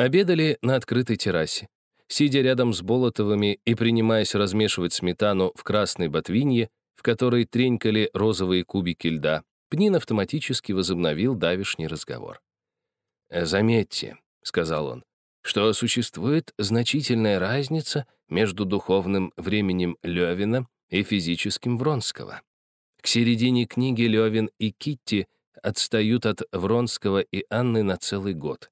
Обедали на открытой террасе. Сидя рядом с Болотовыми и принимаясь размешивать сметану в красной ботвинье, в которой тренькали розовые кубики льда, Пнин автоматически возобновил давишний разговор. «Заметьте», — сказал он, что существует значительная разница между духовным временем Левина и физическим Вронского. К середине книги Левин и Китти отстают от Вронского и Анны на целый год.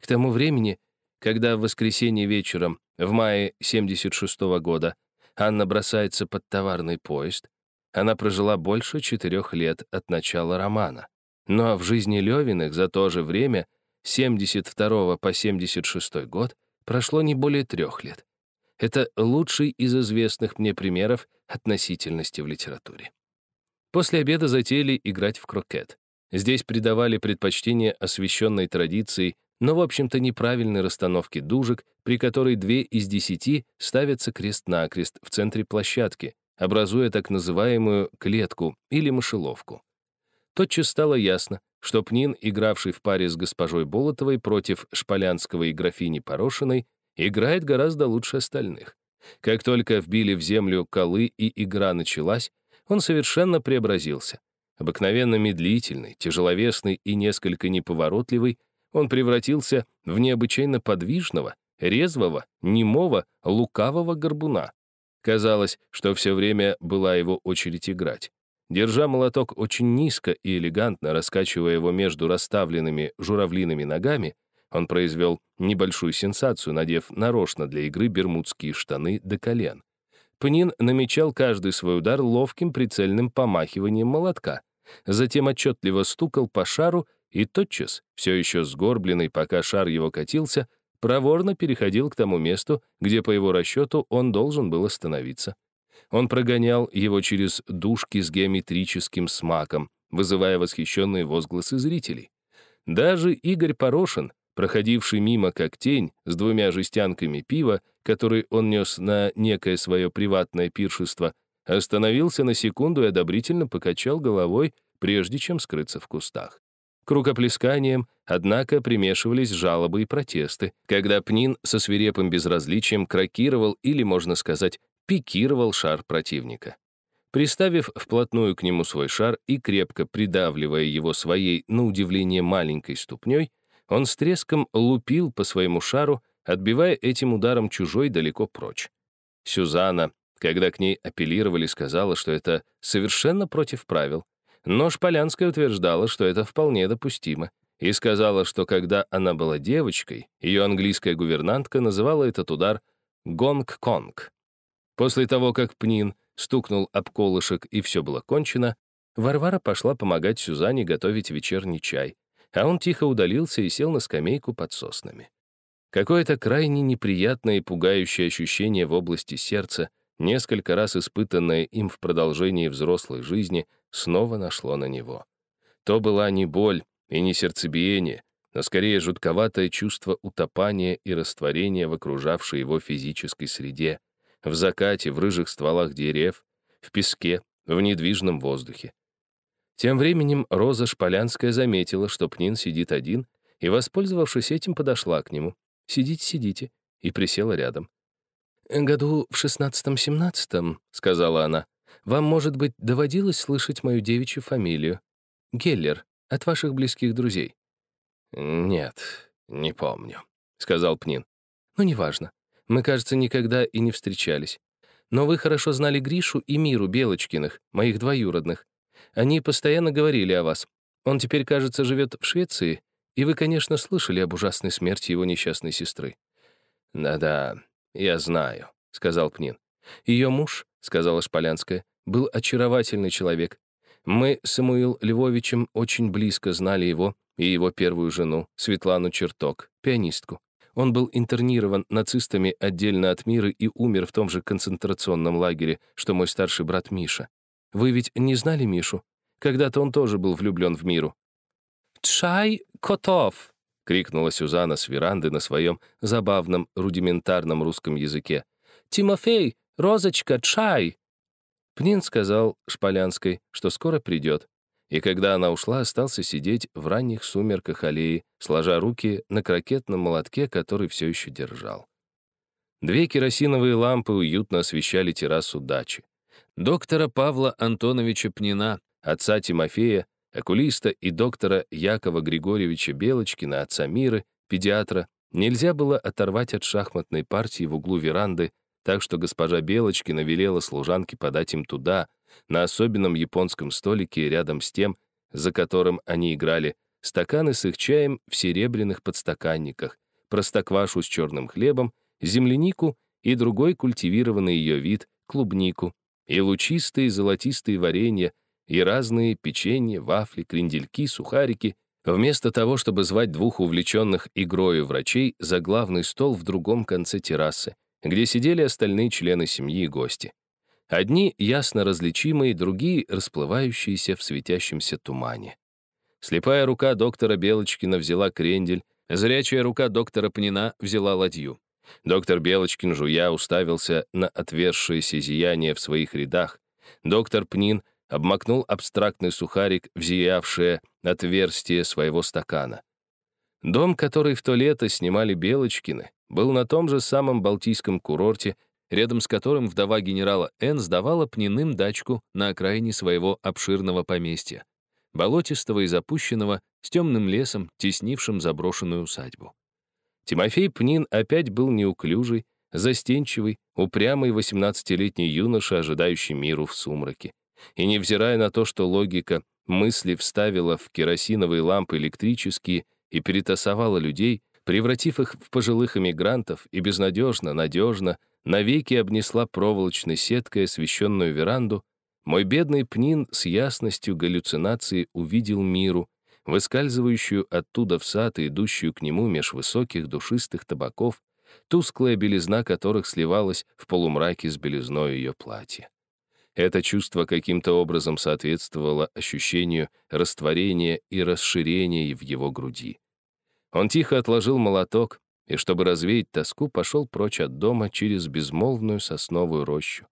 К тому времени, когда в воскресенье вечером, в мае 76 -го года, Анна бросается под товарный поезд, она прожила больше четырех лет от начала романа. Но в жизни Левиных за то же время, 72 по 76 год, прошло не более трех лет. Это лучший из известных мне примеров относительности в литературе. После обеда затеяли играть в крокет. Здесь придавали предпочтение освященной традиции, но, в общем-то, неправильной расстановке дужек, при которой две из десяти ставятся крест-накрест в центре площадки, образуя так называемую клетку или мышеловку. Тотчас стало ясно, что Пнин, игравший в паре с госпожой Болотовой против Шполянского и графини Порошиной, играет гораздо лучше остальных. Как только вбили в землю колы и игра началась, он совершенно преобразился. Обыкновенно медлительный, тяжеловесный и несколько неповоротливый, он превратился в необычайно подвижного, резвого, немого, лукавого горбуна. Казалось, что все время была его очередь играть. Держа молоток очень низко и элегантно, раскачивая его между расставленными журавлиными ногами, он произвел небольшую сенсацию, надев нарочно для игры бермудские штаны до колен. Пнин намечал каждый свой удар ловким прицельным помахиванием молотка, затем отчетливо стукал по шару и тотчас, все еще сгорбленный, пока шар его катился, проворно переходил к тому месту, где, по его расчету, он должен был остановиться. Он прогонял его через дужки с геометрическим смаком, вызывая восхищенные возгласы зрителей. Даже Игорь Порошин, проходивший мимо как тень с двумя жестянками пива, который он нес на некое свое приватное пиршество, остановился на секунду и одобрительно покачал головой, прежде чем скрыться в кустах. К рукоплесканиям, однако, примешивались жалобы и протесты, когда Пнин со свирепым безразличием крокировал или, можно сказать, пикировал шар противника. Приставив вплотную к нему свой шар и крепко придавливая его своей, на удивление, маленькой ступней, он с треском лупил по своему шару, отбивая этим ударом чужой далеко прочь. Сюзанна, когда к ней апеллировали, сказала, что это совершенно против правил, но Шполянская утверждала, что это вполне допустимо, и сказала, что когда она была девочкой, ее английская гувернантка называла этот удар «гонг-конг». После того, как Пнин стукнул об колышек и все было кончено, Варвара пошла помогать Сюзанне готовить вечерний чай, а он тихо удалился и сел на скамейку под соснами. Какое-то крайне неприятное и пугающее ощущение в области сердца, несколько раз испытанное им в продолжении взрослой жизни, снова нашло на него. То была не боль и не сердцебиение, но скорее жутковатое чувство утопания и растворения в окружавшей его физической среде, в закате, в рыжих стволах дерев, в песке, в недвижном воздухе. Тем временем Роза Шполянская заметила, что Пнин сидит один, и, воспользовавшись этим, подошла к нему. «Сидите, сидите», и присела рядом. «Году в шестнадцатом-семнадцатом», — сказала она, «вам, может быть, доводилось слышать мою девичью фамилию? Геллер, от ваших близких друзей». «Нет, не помню», — сказал Пнин. «Ну, неважно. Мы, кажется, никогда и не встречались. Но вы хорошо знали Гришу и Миру Белочкиных, моих двоюродных. Они постоянно говорили о вас. Он теперь, кажется, живет в Швеции, и вы, конечно, слышали об ужасной смерти его несчастной сестры». «Да-да, я знаю», — сказал Пнин. «Ее муж», — сказала Шполянская, — «был очаровательный человек. Мы с Самуил Львовичем очень близко знали его и его первую жену, Светлану Черток, пианистку. Он был интернирован нацистами отдельно от мира и умер в том же концентрационном лагере, что мой старший брат Миша. Вы ведь не знали Мишу? Когда-то он тоже был влюблен в Миру». «Чай котов!» — крикнула Сюзанна с веранды на своем забавном рудиментарном русском языке. «Тимофей, Розочка, чай!» Пнин сказал Шполянской, что скоро придет. и когда она ушла, остался сидеть в ранних сумерках аллеи, сложа руки на крокетном молотке, который все еще держал. Две керосиновые лампы уютно освещали террасу дачи. Доктора Павла Антоновича Пнина, отца Тимофея, окулиста и доктора Якова Григорьевича Белочкина, отца Миры, педиатра, нельзя было оторвать от шахматной партии в углу веранды, так что госпожа Белочкина велела служанке подать им туда, на особенном японском столике рядом с тем, за которым они играли, стаканы с их чаем в серебряных подстаканниках, простоквашу с черным хлебом, землянику и другой культивированный ее вид, клубнику, и лучистые золотистые варенья, и разные печенья, вафли, крендельки, сухарики, вместо того, чтобы звать двух увлеченных игрою врачей за главный стол в другом конце террасы, где сидели остальные члены семьи и гости. Одни ясно различимые, другие расплывающиеся в светящемся тумане. Слепая рука доктора Белочкина взяла крендель, зрячая рука доктора Пнина взяла ладью. Доктор Белочкин, жуя, уставился на отвершееся зияние в своих рядах. Доктор Пнин обмакнул абстрактный сухарик в зиявшее отверстие своего стакана. Дом, который в то лето снимали Белочкины, был на том же самом Балтийском курорте, рядом с которым вдова генерала Н. сдавала пниным дачку на окраине своего обширного поместья, болотистого и запущенного, с темным лесом, теснившим заброшенную усадьбу. Тимофей Пнин опять был неуклюжий, застенчивый, упрямый 18-летний юноша, ожидающий миру в сумраке. И невзирая на то, что логика мысли вставила в керосиновые лампы электрические и перетасовала людей, превратив их в пожилых эмигрантов и безнадежно, надежно, навеки обнесла проволочной сеткой освещенную веранду, мой бедный Пнин с ясностью галлюцинации увидел миру, выскальзывающую оттуда в сад и идущую к нему меж высоких душистых табаков, тусклая белизна которых сливалась в полумраке с белизной ее платья. Это чувство каким-то образом соответствовало ощущению растворения и расширения в его груди. Он тихо отложил молоток и, чтобы развеять тоску, пошел прочь от дома через безмолвную сосновую рощу.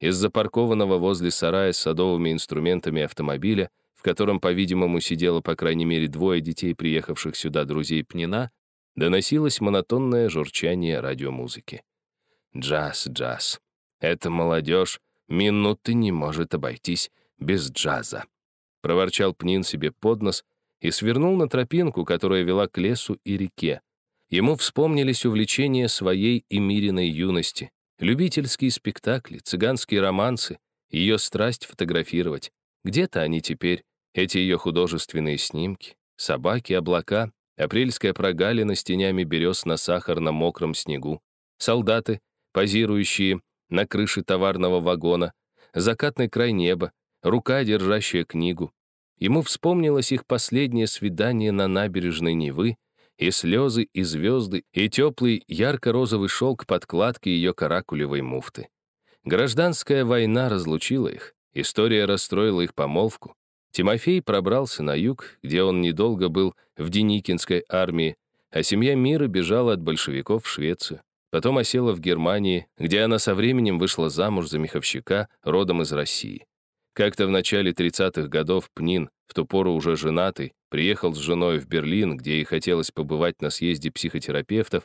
Из запаркованного возле сарая с садовыми инструментами автомобиля, в котором, по-видимому, сидело по крайней мере двое детей, приехавших сюда друзей Пнина, доносилось монотонное журчание радиомузыки. Джаз, джаз. Это молодежь минуты не может обойтись без джаза. Проворчал Пнин себе под нос и свернул на тропинку, которая вела к лесу и реке. Ему вспомнились увлечения своей и Мириной юности, любительские спектакли, цыганские романсы, ее страсть фотографировать. Где-то они теперь, эти ее художественные снимки, собаки, облака, апрельская прогалина с тенями берез на сахарно-мокром снегу, солдаты, позирующие на крыше товарного вагона, закатный край неба, рука, держащая книгу. Ему вспомнилось их последнее свидание на набережной Невы, и слезы, и звезды, и теплый ярко-розовый шелк подкладки ее каракулевой муфты. Гражданская война разлучила их, история расстроила их помолвку. Тимофей пробрался на юг, где он недолго был в Деникинской армии, а семья Мира бежала от большевиков в Швецию. Потом осела в Германии, где она со временем вышла замуж за меховщика, родом из России. Как-то в начале 30-х годов Пнин, в ту пору уже женатый, приехал с женой в Берлин, где ей хотелось побывать на съезде психотерапевтов,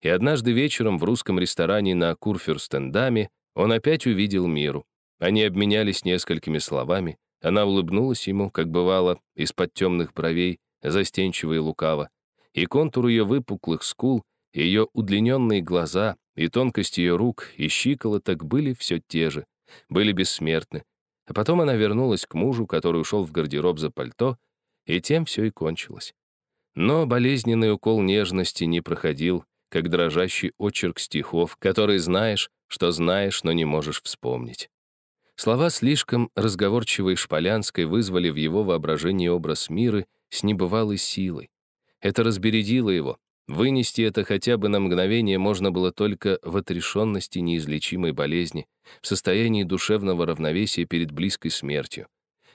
и однажды вечером в русском ресторане на Курфюрстендаме он опять увидел Миру. Они обменялись несколькими словами, она улыбнулась ему, как бывало, из-под темных бровей, застенчиво и лукаво, и контур ее выпуклых скул ее удлиненные глаза и тонкость ее рук и щиколоток были все те же, были бессмертны. А потом она вернулась к мужу, который ушел в гардероб за пальто, и тем все и кончилось. Но болезненный укол нежности не проходил, как дрожащий очерк стихов, который знаешь, что знаешь, но не можешь вспомнить. Слова слишком разговорчивой Шполянской вызвали в его воображении образ мира с небывалой силой. Это разбередило его, Вынести это хотя бы на мгновение можно было только в отрешенности неизлечимой болезни, в состоянии душевного равновесия перед близкой смертью.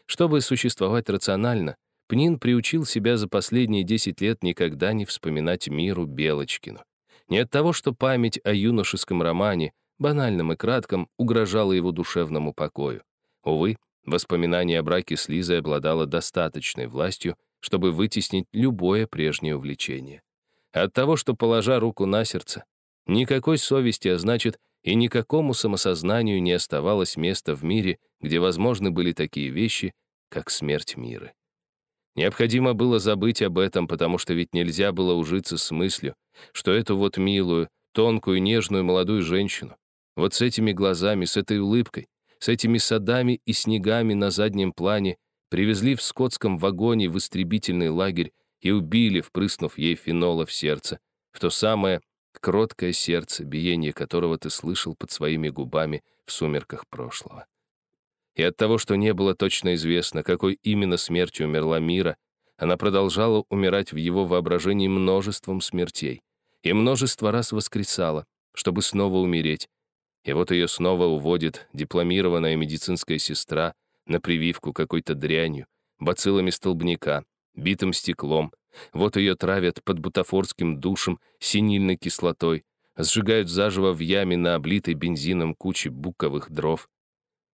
Чтобы существовать рационально, Пнин приучил себя за последние 10 лет никогда не вспоминать миру Белочкину. Не от того, что память о юношеском романе, банальном и кратком, угрожала его душевному покою. Увы, Воспоминание о браке с Лизой обладало достаточной властью, чтобы вытеснить любое прежнее увлечение. От того, что, положа руку на сердце, никакой совести, а значит, и никакому самосознанию не оставалось места в мире, где возможны были такие вещи, как смерть мира. Необходимо было забыть об этом, потому что ведь нельзя было ужиться с мыслью, что эту вот милую, тонкую, нежную молодую женщину, вот с этими глазами, с этой улыбкой, с этими садами и снегами на заднем плане привезли в скотском вагоне в истребительный лагерь и убили, впрыснув ей фенола в сердце, в то самое кроткое сердце, биение которого ты слышал под своими губами в сумерках прошлого. И от того, что не было точно известно, какой именно смертью умерла Мира, она продолжала умирать в его воображении множеством смертей и множество раз воскресала, чтобы снова умереть, и вот ее снова уводит дипломированная медицинская сестра на прививку какой-то дрянью, бациллами столбняка, битым стеклом. Вот ее травят под бутафорским душем синильной кислотой, сжигают заживо в яме на облитой бензином куче буковых дров.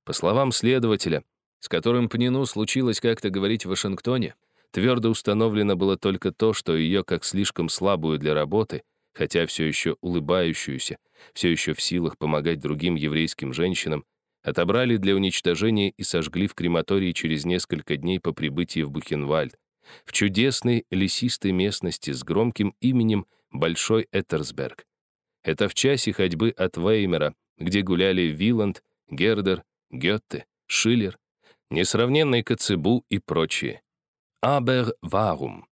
По словам следователя, с которым Пнину случилось как-то говорить в Вашингтоне, твердо установлено было только то, что ее, как слишком слабую для работы, хотя все еще улыбающуюся, все еще в силах помогать другим еврейским женщинам, отобрали для уничтожения и сожгли в крематории через несколько дней по прибытии в Бухенвальд, в чудесной лесистой местности с громким именем Большой Этерсберг. Это в часе ходьбы от Веймера, где гуляли Виланд, Гердер, Гетте, Шиллер, несравненный Коцебу и прочие. Aber warum?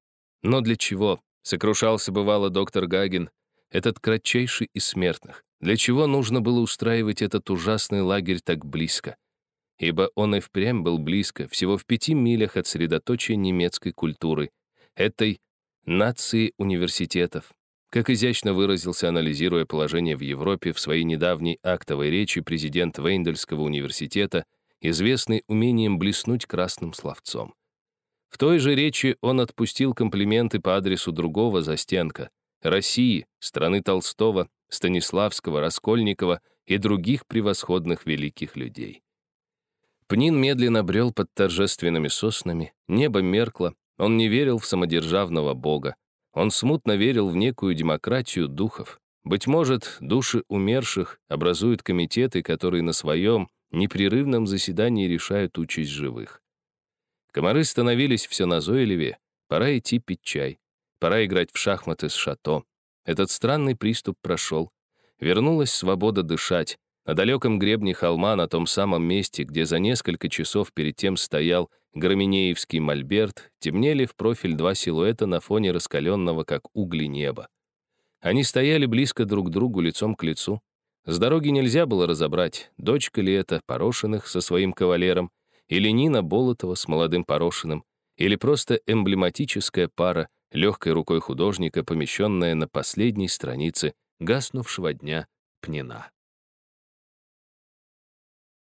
Но для чего? Сокрушался бывало доктор Гаген, этот кратчайший из смертных. Для чего нужно было устраивать этот ужасный лагерь так близко? Ибо он и впрямь был близко, всего в пяти милях от средоточия немецкой культуры, этой нации университетов. Как изящно выразился, анализируя положение в Европе в своей недавней актовой речи президент Вейндельского университета, известный умением блеснуть красным словцом. В той же речи он отпустил комплименты по адресу другого застенка, России, страны Толстого, Станиславского, Раскольникова и других превосходных великих людей. Пнин медленно брел под торжественными соснами, небо меркло, он не верил в самодержавного бога, он смутно верил в некую демократию духов. Быть может, души умерших образуют комитеты, которые на своем непрерывном заседании решают участь живых. Комары становились все назойливее, пора идти пить чай. Пора играть в шахматы с шато. Этот странный приступ прошел. Вернулась свобода дышать. На далеком гребне холма, на том самом месте, где за несколько часов перед тем стоял Громинеевский мольберт, темнели в профиль два силуэта на фоне раскаленного, как угли неба. Они стояли близко друг к другу, лицом к лицу. С дороги нельзя было разобрать, дочка ли это Порошиных со своим кавалером, или Нина Болотова с молодым Порошиным, или просто эмблематическая пара легкой рукой художника, помещенная на последней странице гаснувшего дня Пнина.